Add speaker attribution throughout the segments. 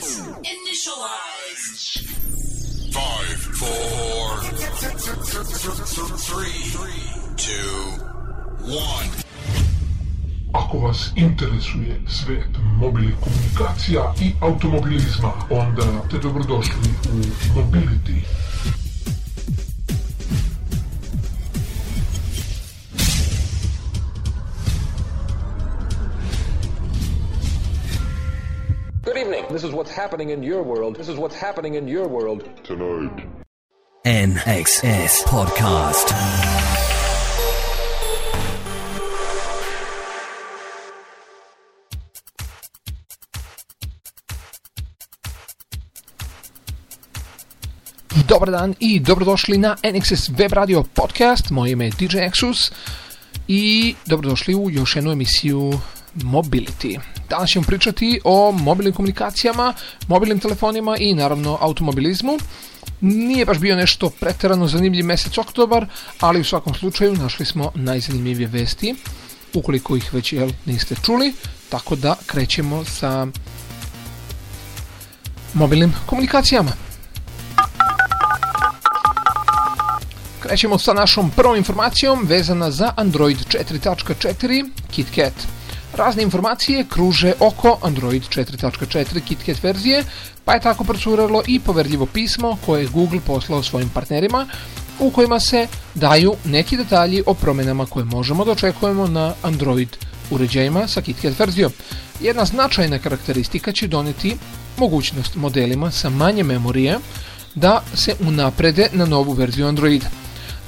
Speaker 1: Initialized.
Speaker 2: Five, four, three, two, one.
Speaker 3: Ako vas interesuje svet mobilnih komunikacija i automobilizma, onda ste dobrodošli u Mobility.
Speaker 4: This is what's happening in your world. This is what's happening in your world.
Speaker 2: Tonight.
Speaker 5: NXS Podcast.
Speaker 6: Dobar dan i dobrodošli na NXS Web Radio Podcast. Moje ime je DJ Exus i dobrodošli u još jednu emisiju Mobility. Danas ćemo pričati o mobilnim komunikacijama, mobilnim telefonima i naravno automobilizmu. Nije baš bio nešto pretjerano zanimljiv mjesec oktobar, ali u svakom slučaju našli smo najzanimljivije vesti, ukoliko ih već jel, niste čuli, tako da krećemo sa mobilnim komunikacijama. Krećemo sa našom prvom informacijom vezana za Android 4.4 KitKat. Razne informacije kruže oko Android 4.4 KitKat verzije, pa je tako procuralo i poverljivo pismo koje je Google poslao svojim partnerima u kojima se daju neki detalji o promjenama koje možemo da očekujemo na Android uređajima sa KitKat verzijom. Jedna značajna karakteristika će doneti mogućnost modelima sa manje memorije da se unaprede na novu verziju Androida.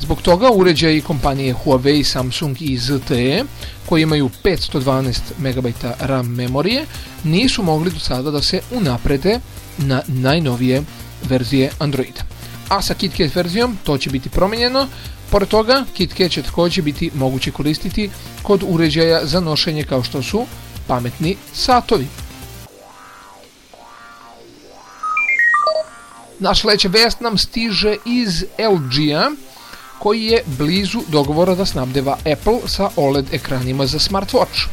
Speaker 6: Zbog toga uređaji kompanije Huawei, Samsung i ZTE koji imaju 512 MB RAM memorije nisu mogli do sada da se unaprede na najnovije verzije Androida. A sa KitKat verzijom to će biti promijenjeno. Pored toga, KitKat će također biti moguće koristiti kod uređaja za nošenje kao što su pametni satovi. Naš sledeća vest nam stiže iz LG-a koji je blizu dogovora da snabdeva Apple sa OLED ekranima za smartwatch.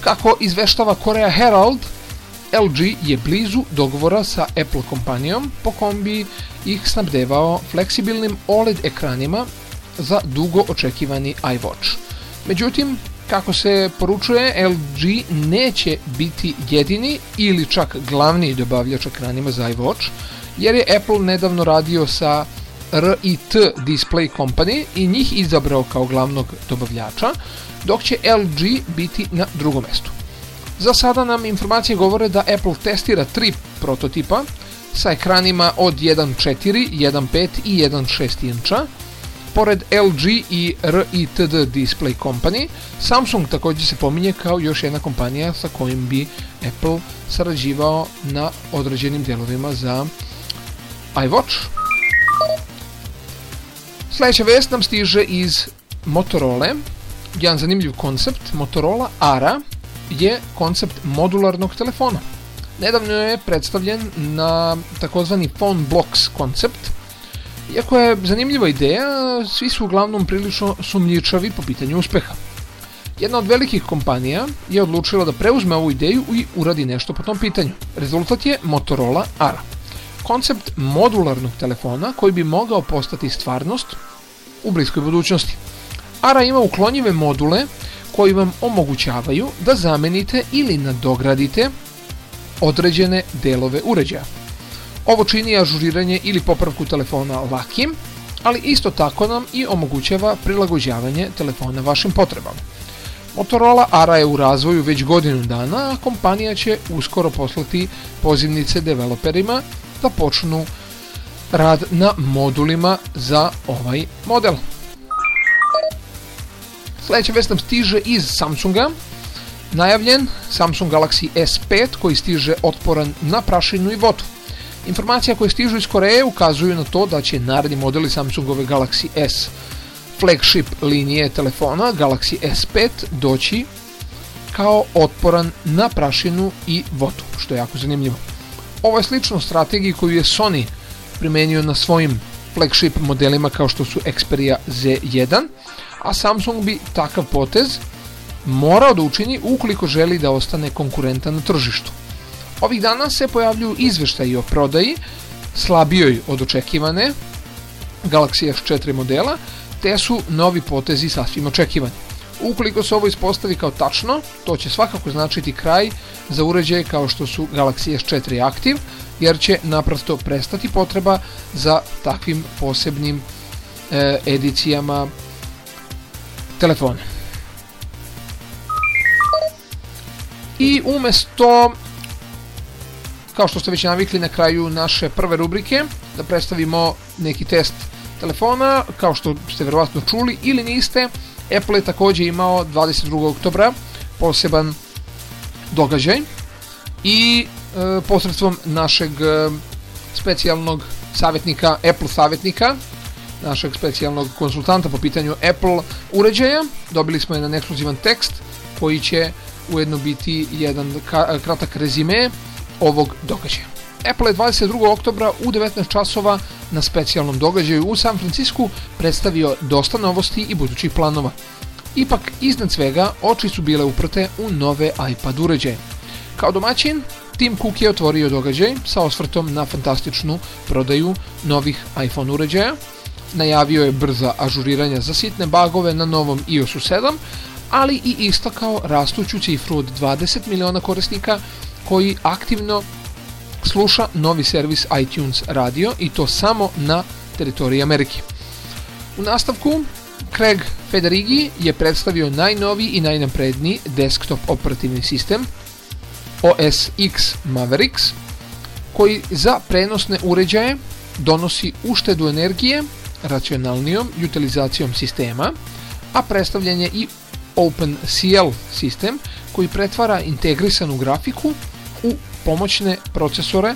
Speaker 6: Kako izveštava Korea Herald, LG je blizu dogovora sa Apple kompanijom po kom bi ih snabdevao fleksibilnim OLED ekranima za dugo očekivani iWatch. Međutim, kako se poručuje, LG neće biti jedini ili čak glavni dobavljač ekranima za iWatch, jer je Apple nedavno radio sa RIT Display Company i njih izabrao kao glavnog dobavljača, dok će LG biti na drugom mjestu. Za sada nam informacije govore da Apple testira tri prototipa sa ekranima od 1.4, 1.5 i 1.6 inča. Pored LG i RITD Display Company, Samsung također se pominje kao još jedna kompanija sa kojim bi Apple sarađivao na određenim dijelovima za iWatch. Sljedeća vest nam stiže iz Motorola. Jedan zanimljiv koncept Motorola ARA je koncept modularnog telefona. Nedavno je predstavljen na takozvani phone blocks koncept. Iako je zanimljiva ideja, svi su uglavnom prilično sumnjičavi po pitanju uspeha. Jedna od velikih kompanija je odlučila da preuzme ovu ideju i uradi nešto po tom pitanju. Rezultat je Motorola ARA koncept modularnog telefona koji bi mogao postati stvarnost u bliskoj budućnosti. ARA ima uklonjive module koji vam omogućavaju da zamenite ili nadogradite određene delove uređaja. Ovo čini ažuriranje ili popravku telefona lakim, ali isto tako nam i omogućava prilagođavanje telefona vašim potrebama. Motorola ARA je u razvoju već godinu dana, a kompanija će uskoro poslati pozivnice developerima da počnu rad na modulima za ovaj model. Sljedeća vest nam stiže iz Samsunga. Najavljen Samsung Galaxy S5 koji stiže otporan na prašinu i vodu. Informacija koje stižu iz Koreje ukazuju na to da će naredni modeli Samsungove Galaxy S flagship linije telefona Galaxy S5 doći kao otporan na prašinu i vodu, što je jako zanimljivo. Ovo je slično strategiji koju je Sony primenio na svojim flagship modelima kao što su Xperia Z1, a Samsung bi takav potez morao da učini ukoliko želi da ostane konkurentan na tržištu. Ovih dana se pojavljuju izveštaji o prodaji, slabijoj od očekivane Galaxy S4 modela, te su novi potezi sasvim očekivani. Ukoliko se ovo ispostavi kao tačno, to će svakako značiti kraj za uređaje kao što su Galaxy S4 Active, jer će naprosto prestati potreba za takvim posebnim e, edicijama telefona. I umesto kao što ste već navikli na kraju naše prve rubrike, da predstavimo neki test telefona, kao što ste verovatno čuli ili niste, Apple je takođe imao 22. oktobra poseban događaj i e, posredstvom našeg e, specijalnog savjetnika, Apple savjetnika, našeg specijalnog konsultanta po pitanju Apple uređaja, dobili smo jedan ekskluzivan tekst koji će ujedno biti jedan kratak rezime ovog događaja. Apple je 22. oktobra u 19 časova na specijalnom događaju u San Francisku predstavio dosta novosti i budućih planova. Ipak, iznad svega, oči su bile uprte u nove iPad uređaje. Kao domaćin, Tim Cook je otvorio događaj sa osvrtom na fantastičnu prodaju novih iPhone uređaja, najavio je brza ažuriranja za sitne bagove na novom iOS 7, ali i istakao rastuću cifru od 20 miliona korisnika koji aktivno sluša novi servis iTunes Radio i to samo na teritoriji Amerike. U nastavku, Craig Federighi je predstavio najnoviji i najnapredniji desktop operativni sistem OS X Mavericks koji za prenosne uređaje donosi uštedu energije racionalnijom utilizacijom sistema, a predstavljen je i OpenCL sistem koji pretvara integrisanu grafiku u pomoćne procesore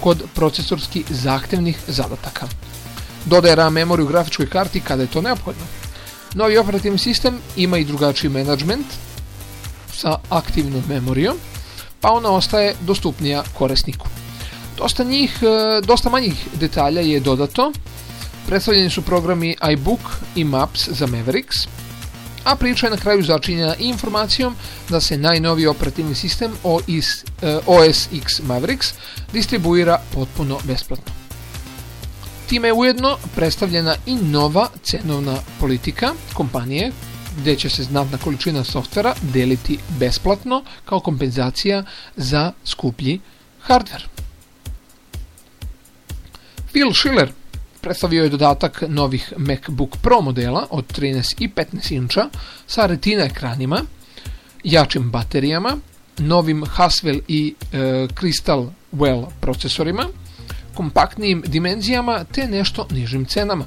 Speaker 6: kod procesorski zahtevnih zadataka. Dodaje RAM memoriju u grafičkoj karti kada je to neophodno. Novi operativni sistem ima i drugačiji management sa aktivnom memorijom, pa ona ostaje dostupnija korisniku. Dosta, njih, e, dosta manjih detalja je dodato. Predstavljeni su programi iBook i Maps za Mavericks, a priča je na kraju začinjena informacijom da se najnoviji operativni sistem OS, e, OS X Mavericks distribuira potpuno besplatno. Time je ujedno predstavljena i nova cenovna politika kompanije gde će se znatna količina softvera deliti besplatno kao kompenzacija za skuplji hardware. Phil Schiller predstavio je dodatak novih MacBook Pro modela od 13 i 15 inča sa retina ekranima, jačim baterijama, novim Haswell i e, Crystal Well procesorima, kompaktnijim dimenzijama te nešto nižim cenama.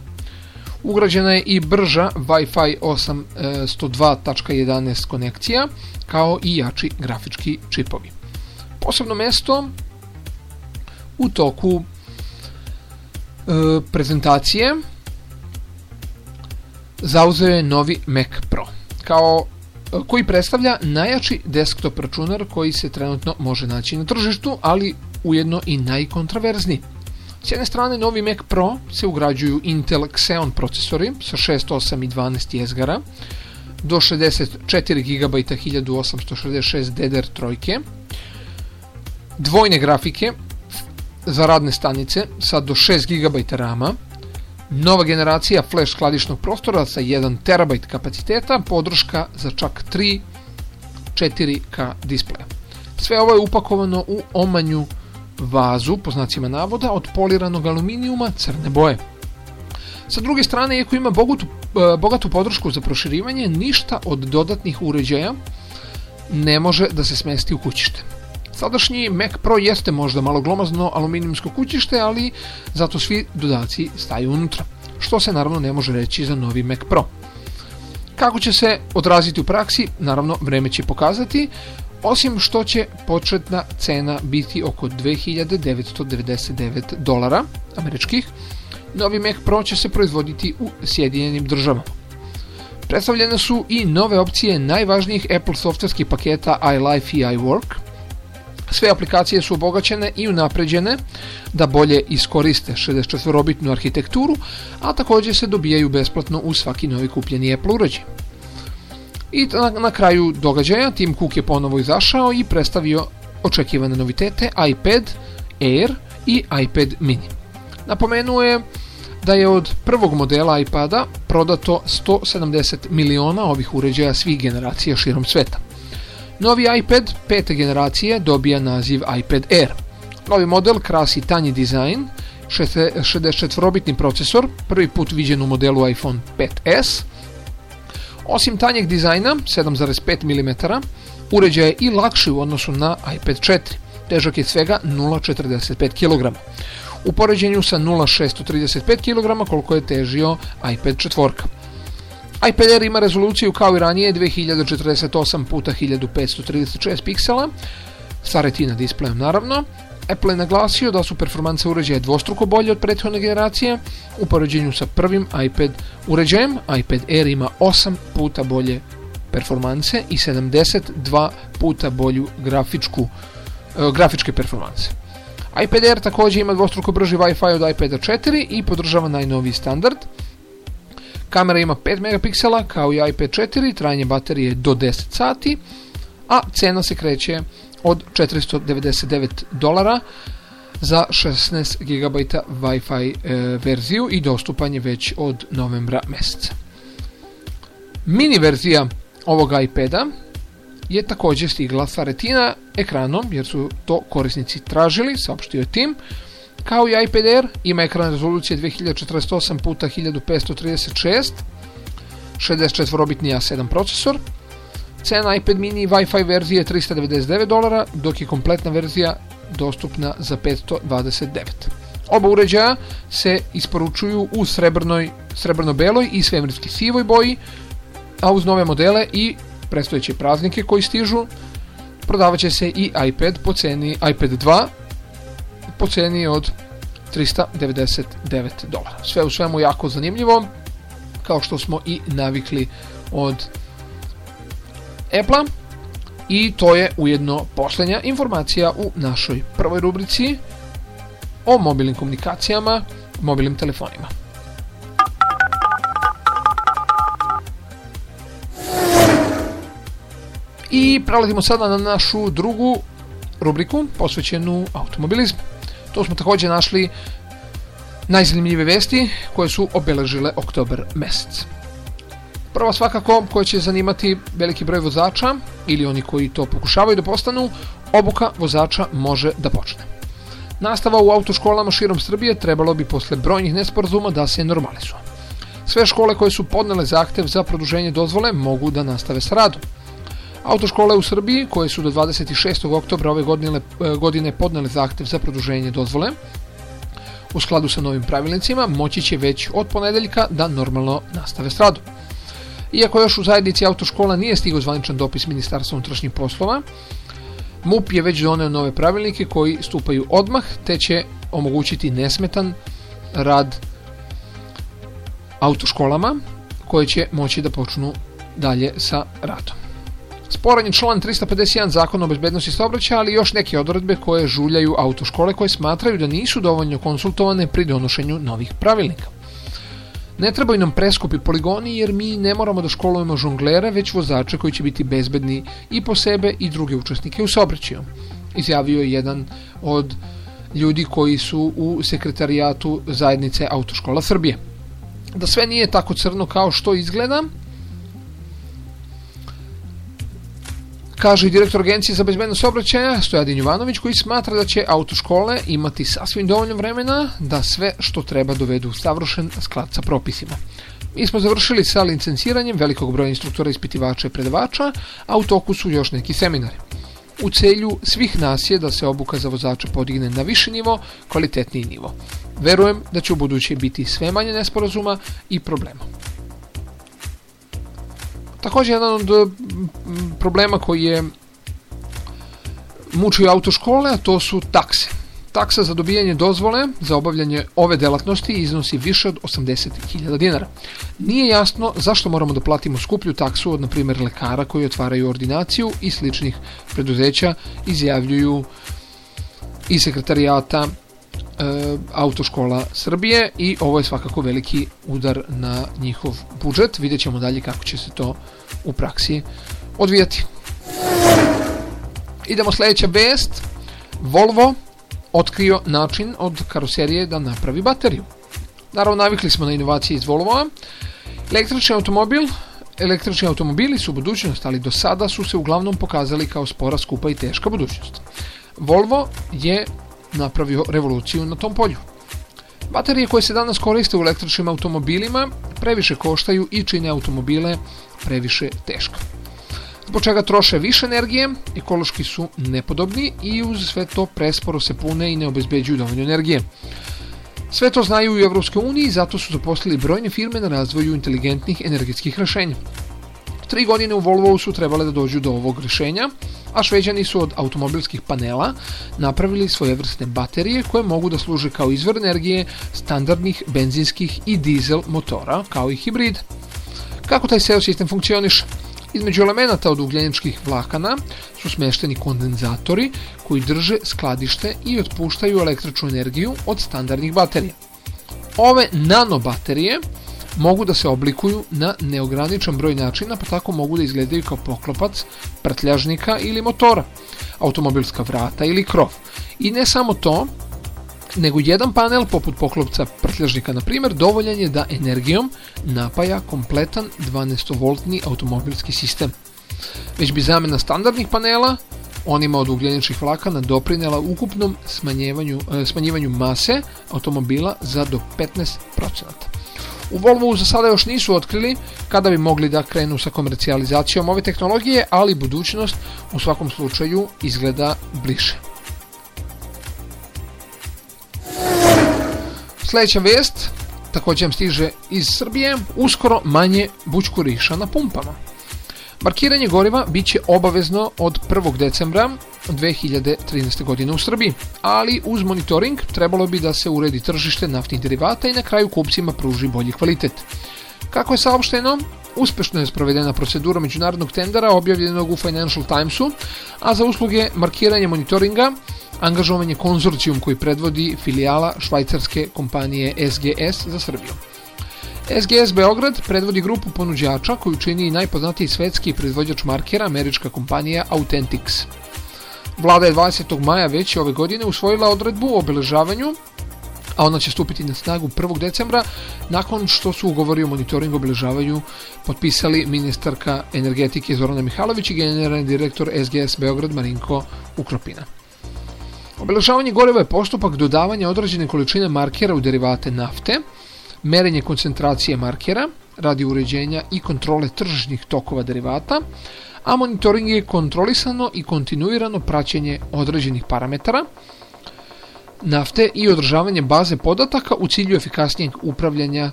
Speaker 6: Ugrađena je i brža Wi-Fi 802.11 e, konekcija, kao i jači grafički čipovi. Posebno mesto u toku prezentacije zauzeo je novi Mac Pro, kao e, koji predstavlja najjači desktop računar koji se trenutno može naći na tržištu, ali ujedno i najkontraverzniji. S jedne strane, novi Mac Pro se ugrađuju Intel Xeon procesori sa 6, 8 i 12 jezgara do 64 GB 1866 DDR3, dvojne grafike za radne stanice sa do 6 GB RAM-a, nova generacija flash skladišnog prostora sa 1 TB kapaciteta, podrška za čak 3 4K displeja. Sve ovo je upakovano u omanju vazu, po znacima navoda, od poliranog aluminijuma crne boje. Sa druge strane, iako ima bogatu, e, bogatu podršku za proširivanje, ništa od dodatnih uređaja ne može da se smesti u kućište. Sadašnji Mac Pro jeste možda malo glomazno aluminijumsko kućište, ali zato svi dodaci staju unutra, što se naravno ne može reći za novi Mac Pro. Kako će se odraziti u praksi, naravno vreme će pokazati, osim što će početna cena biti oko 2999 dolara američkih, novi Mac Pro će se proizvoditi u Sjedinjenim državama. Predstavljene su i nove opcije najvažnijih Apple softverskih paketa iLife i iWork. Sve aplikacije su obogaćene i unapređene da bolje iskoriste 64-bitnu arhitekturu, a takođe se dobijaju besplatno u svaki novi kupljeni Apple uređaj. I na, na kraju događaja Tim Cook je ponovo izašao i predstavio očekivane novitete iPad Air i iPad mini. Napomenuo je da je od prvog modela iPada prodato 170 miliona ovih uređaja svih generacija širom sveta. Novi iPad pete generacije dobija naziv iPad Air. Novi model krasi tanji dizajn, 64-bitni procesor, prvi put viđen u modelu iPhone 5S. Osim tanjeg dizajna, 7,5 mm, uređaj je i lakši u odnosu na iPad 4. Težak je svega 0,45 kg. U poređenju sa 0,635 kg koliko je težio iPad 4. iPad ima rezoluciju kao i ranije 2048 x 1536 piksela sa retina displejom naravno. Apple je naglasio da su performanse uređaja dvostruko bolje od prethodne generacije. U poređenju sa prvim iPad uređajem, iPad Air ima 8 puta bolje performanse i 72 puta bolju grafičku, e, grafičke performanse. iPad Air također ima dvostruko brži Wi-Fi od iPada 4 i podržava najnoviji standard. Kamera ima 5 megapiksela kao i iPad 4, trajanje baterije je do 10 sati, a cena se kreće od 499 dolara za 16 GB Wi-Fi e, verziju i dostupan je već od novembra mjeseca. Mini verzija ovog iPada je također stigla sa retina ekranom, jer su to korisnici tražili, saopštio je tim. Kao i iPad Air, ima ekran rezolucije 2048 x 1536, 64-bitni A7 procesor. Cena iPad mini Wi-Fi verzije je 399 dolara, dok je kompletna verzija dostupna za 529. Oba uređaja se isporučuju u srebrnoj, srebrno-beloj i svemirski sivoj boji, a uz nove modele i predstojeće praznike koji stižu prodavat će se i iPad po ceni iPad 2 po ceni od 399 dolara. Sve u svemu jako zanimljivo, kao što smo i navikli od Apple i to je ujedno posljednja informacija u našoj prvoj rubrici o mobilnim komunikacijama, mobilnim telefonima. I prelazimo sada na našu drugu rubriku posvećenu automobilizmu. To smo također našli najzanimljive vesti koje su obeležile oktober mjesec. Prva svakako koja će zanimati veliki broj vozača ili oni koji to pokušavaju da postanu, obuka vozača može da počne. Nastava u autoškolama širom Srbije trebalo bi posle brojnih nesporazuma da se normalizuje. Sve škole koje su podnele zahtev za produženje dozvole mogu da nastave sa radom. Autoškole u Srbiji, koje su do 26. oktobra ove godine, e, godine podnele zahtev za produženje dozvole, u skladu sa novim pravilnicima, moći će već od ponedeljka da normalno nastave s radom. Iako još u zajednici autoškola nije stigao zvaničan dopis Ministarstva unutrašnjih poslova, MUP je već doneo nove pravilnike koji stupaju odmah, te će omogućiti nesmetan rad autoškolama koje će moći da počnu dalje sa radom. Sporan je član 351 zakona o bezbednosti saobraćaja, ali još neke odredbe koje žuljaju autoškole koje smatraju da nisu dovoljno konsultovane pri donošenju novih pravilnika. Ne trebaju nam preskupi poligoni jer mi ne moramo da školujemo žonglere, već vozače koji će biti bezbedni i po sebe i druge učesnike u saobraćaju. Izjavio je jedan od ljudi koji su u sekretarijatu zajednice Autoškola Srbije. Da sve nije tako crno kao što izgleda, Kaže direktor Agencije za bezbednost saobraćaja Stojadin Jovanović koji smatra da će autoškole imati sasvim dovoljno vremena da sve što treba dovedu u savršen sklad sa propisima. Mi smo završili sa licenciranjem velikog broja instruktora, ispitivača i predavača, a u toku su još neki seminari. U celju svih nas je da se obuka za vozača podigne na viši nivo, kvalitetniji nivo. Verujem da će u buduće biti sve manje nesporazuma i problema. Također jedan od problema koji je mučio autoškole, a to su takse. Taksa za dobijanje dozvole za obavljanje ove delatnosti iznosi više od 80.000 dinara. Nije jasno zašto moramo da platimo skuplju taksu od, na primjer, lekara koji otvaraju ordinaciju i sličnih preduzeća izjavljuju i sekretarijata autoškola Srbije i ovo je svakako veliki udar na njihov budžet. Vidjet ćemo dalje kako će se to u praksi odvijati. Idemo sljedeća vest. Volvo otkrio način od karoserije da napravi bateriju. Naravno, navikli smo na inovacije iz Volvoa. Električni automobil Električni automobili su budućnost, ali do sada su se uglavnom pokazali kao spora, skupa i teška budućnost. Volvo je napravio revoluciju na tom polju. Baterije koje se danas koriste u električnim automobilima previše koštaju i čine automobile previše teško. Zbog čega troše više energije, ekološki su nepodobni i uz sve to presporo se pune i ne obezbeđuju dovoljno energije. Sve to znaju i u EU i zato su zaposlili brojne firme na razvoju inteligentnih energetskih rješenja. Tri godine u Volvo su trebale da dođu do ovog rješenja, a šveđani su od automobilskih panela napravili svojevrsne baterije koje mogu da služe kao izvor energije standardnih benzinskih i dizel motora, kao i hibrid. Kako taj SEO sistem funkcioniše? Između elemenata od ugljeničkih vlakana su smešteni kondenzatori koji drže skladište i otpuštaju električnu energiju od standardnih baterija. Ove nanobaterije mogu da se oblikuju na neograničan broj načina, pa tako mogu da izgledaju kao poklopac prtljažnika ili motora, automobilska vrata ili krov. I ne samo to, nego jedan panel poput poklopca prtljažnika na primjer dovoljan je da energijom napaja kompletan 12-voltni automobilski sistem. Već bi zamjena standardnih panela onima od ugljeničnih vlakana doprinela ukupnom e, smanjivanju mase automobila za do 15%. U Volvo za sada još nisu otkrili kada bi mogli da krenu sa komercijalizacijom ove tehnologije, ali budućnost u svakom slučaju izgleda bliže. Sljedeća vest također stiže iz Srbije, uskoro manje bućkuriša na pumpama. Markiranje goriva bit će obavezno od 1. decembra 2013. godine u Srbiji, ali uz monitoring trebalo bi da se uredi tržište naftnih derivata i na kraju kupcima pruži bolji kvalitet. Kako je saopšteno, uspješno je sprovedena procedura međunarodnog tendera objavljenog u Financial Timesu, a za usluge markiranja monitoringa angažovan je konzorcijum koji predvodi filijala švajcarske kompanije SGS za Srbiju. SGS Beograd predvodi grupu ponuđača koju čini najpoznatiji svetski proizvođač markera, američka kompanija Authentics. Vlada je 20. maja već ove godine usvojila odredbu o obeležavanju a ona će stupiti na snagu 1. decembra nakon što su ugovori o monitoringu obeležavanju potpisali ministarka energetike Zorana Mihalović i generalni direktor SGS Beograd Marinko Ukropina. Obeležavanje goriva je postupak dodavanja određene količine markera u derivate nafte, merenje koncentracije markera radi uređenja i kontrole tržišnih tokova derivata, a monitoring je kontrolisano i kontinuirano praćenje određenih parametara nafte i održavanje baze podataka u cilju efikasnijeg upravljanja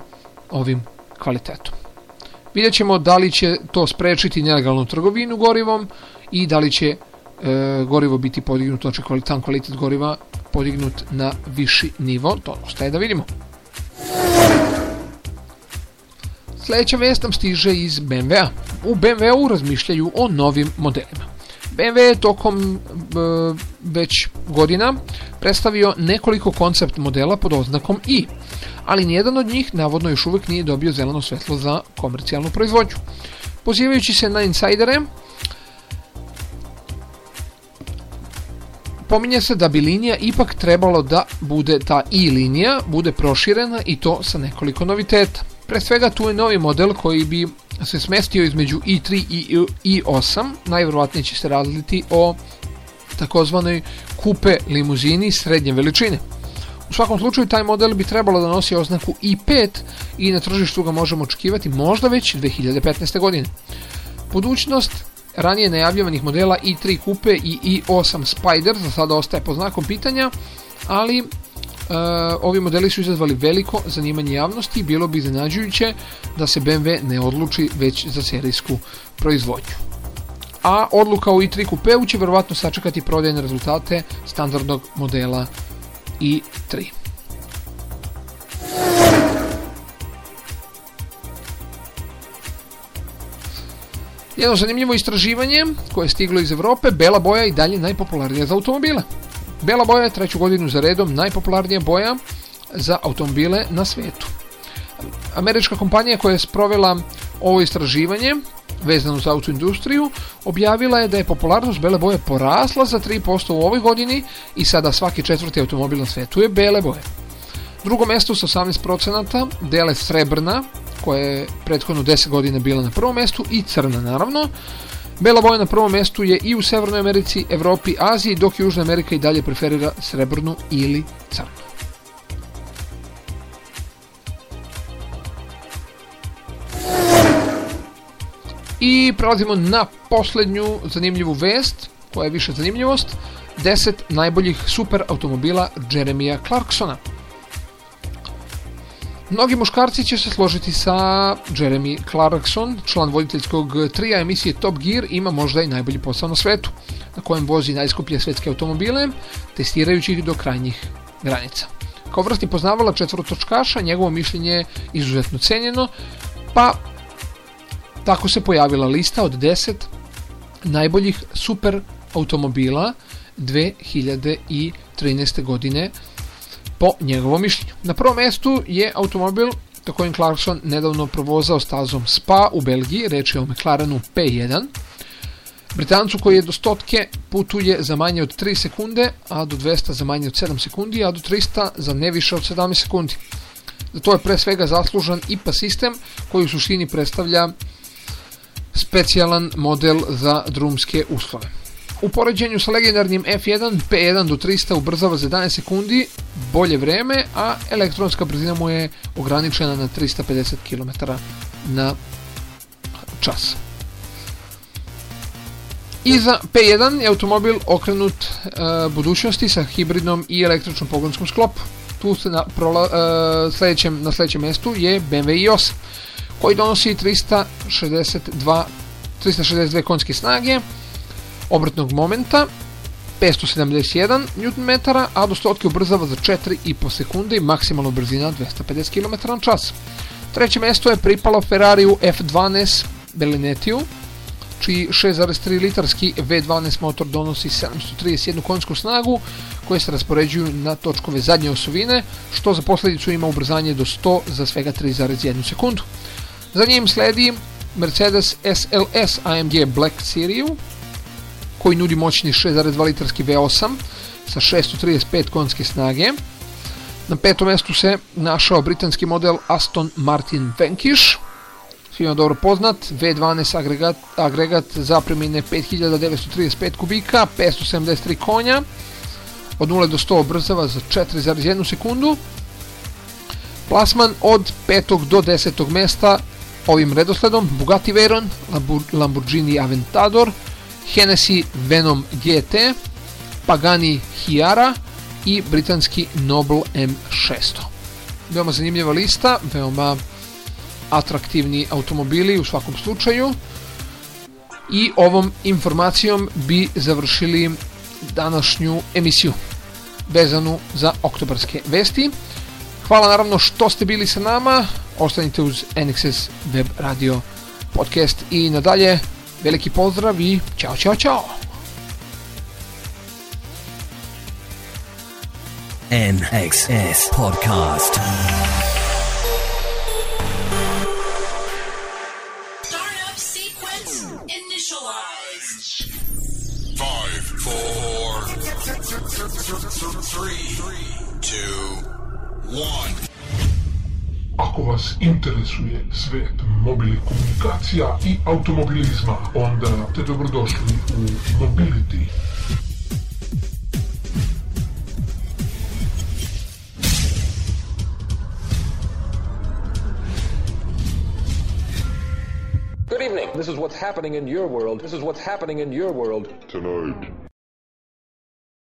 Speaker 6: ovim kvalitetom. Vidjet ćemo da li će to sprečiti nelegalnu trgovinu gorivom i da li će e, gorivo biti podignuto, znači kvalitetan kvalitet goriva podignut na viši nivo, to ostaje da vidimo. Sljedeća vest nam stiže iz BMW-a. U BMW-u razmišljaju o novim modelima. BMW je tokom e, već godina predstavio nekoliko koncept modela pod oznakom i, ali nijedan od njih navodno još uvijek nije dobio zeleno svjetlo za komercijalnu proizvodnju. Pozivajući se na insajdere, pominje se da bi linija ipak trebalo da bude ta i linija, bude proširena i to sa nekoliko noviteta. Pre svega tu je novi model koji bi se smestio između i3 i i8, najvjerojatnije će se raditi o takozvanoj kupe limuzini srednje veličine. U svakom slučaju taj model bi trebalo da nosi oznaku i5 i na tržištu ga možemo očekivati možda već 2015. godine. Budućnost ranije najavljavanih modela i3 kupe i i8 Spider za sada ostaje po znakom pitanja, ali ovi modeli su izazvali veliko zanimanje javnosti i bilo bi iznenađujuće da se BMW ne odluči već za serijsku proizvodnju. A odluka u i3 kupeu će vjerovatno sačekati prodajne rezultate standardnog modela i3. Jedno zanimljivo istraživanje koje je stiglo iz Europe, bela boja i dalje najpopularnija za automobile. Bela boja je treću godinu za redom najpopularnija boja za automobile na svijetu. Američka kompanija koja je sprovela ovo istraživanje vezano za autoindustriju, objavila je da je popularnost bele boje porasla za 3% u ovoj godini i sada svaki četvrti automobil na svetu je bele boje. Drugo mesto sa 18% dele srebrna, koja je prethodno 10 godina bila na prvom mestu, i crna naravno. Bela boja na prvom mestu je i u Severnoj Americi, Evropi, Aziji, dok Južna Amerika i dalje preferira srebrnu ili crnu. I prelazimo na poslednju zanimljivu vest, koja je više zanimljivost, 10 najboljih super automobila Jeremija Clarksona. Mnogi muškarci će se složiti sa Jeremy Clarkson, član voditeljskog trija emisije Top Gear, ima možda i najbolji posao na svetu, na kojem vozi najskuplje svetske automobile, testirajući ih do krajnjih granica. Kao vrstni poznavala četvrotočkaša, njegovo mišljenje je izuzetno cenjeno, pa tako se pojavila lista od 10 najboljih super automobila 2013. godine po njegovom mišljenju. Na prvom mestu je automobil na kojem Clarkson nedavno provozao stazom Spa u Belgiji, reč je o McLarenu P1. Britancu koji je do stotke putuje za manje od 3 sekunde, a do 200 za manje od 7 sekundi, a do 300 za ne više od 17 sekundi. Za to je pre svega zaslužan IPA sistem koji u suštini predstavlja specijalan model za drumske uslove. U poređenju sa legendarnim F1, P1 do 300 ubrzava za 11 sekundi bolje vreme, a elektronska brzina mu je ograničena na 350 km na čas. Iza P1 je automobil okrenut e, budućnosti sa hibridnom i električnom pogonskom sklopu. Tu se na, prola, e, sledećem, na sledećem mestu je BMW i8 koji donosi 362 362 konjske snage, obratnog momenta 571 Nm, a do stotke ubrzava za 4,5 sekunde i maksimalna brzina 250 km na čas. Treće mesto je pripalo Ferrariju F12 Bellinetiju, čiji 6,3 litarski V12 motor donosi 731 konjsku snagu koje se raspoređuju na točkove zadnje osovine, što za posledicu ima ubrzanje do 100 za svega 3,1 sekundu. Za njim sledi Mercedes SLS AMG Black Series koji nudi moćni 6,2 litarski V8 sa 635 konjske snage. Na petom mestu se našao britanski model Aston Martin Vanquish, svima dobro poznat, V12 agregat, agregat zapremine 5935 kubika, 573 konja, od 0 do 100 brzava za 4,1 sekundu. Plasman od 5. do 10. mesta ovim redosledom Bugatti Veyron, Lamborghini Aventador, Hennessy Venom GT, Pagani Hiara i britanski Noble M600. Veoma zanimljiva lista, veoma atraktivni automobili u svakom slučaju i ovom informacijom bi završili današnju emisiju vezanu za oktobarske vesti. Hvala naravno što ste bili sa nama, ostanite uz NXS Web Radio podcast i nadalje veliki pozdrav i čao čao čao!
Speaker 5: NXS Podcast.
Speaker 1: Startup sequence initialized.
Speaker 2: Five, four, three, two, one.
Speaker 3: Ako interesuje svet mobilnih komunikacija i automobilizma, onda ste dobrodošli u Mobility.
Speaker 4: Good evening. This is what's happening in your world. This is what's happening in your world.
Speaker 7: tonight.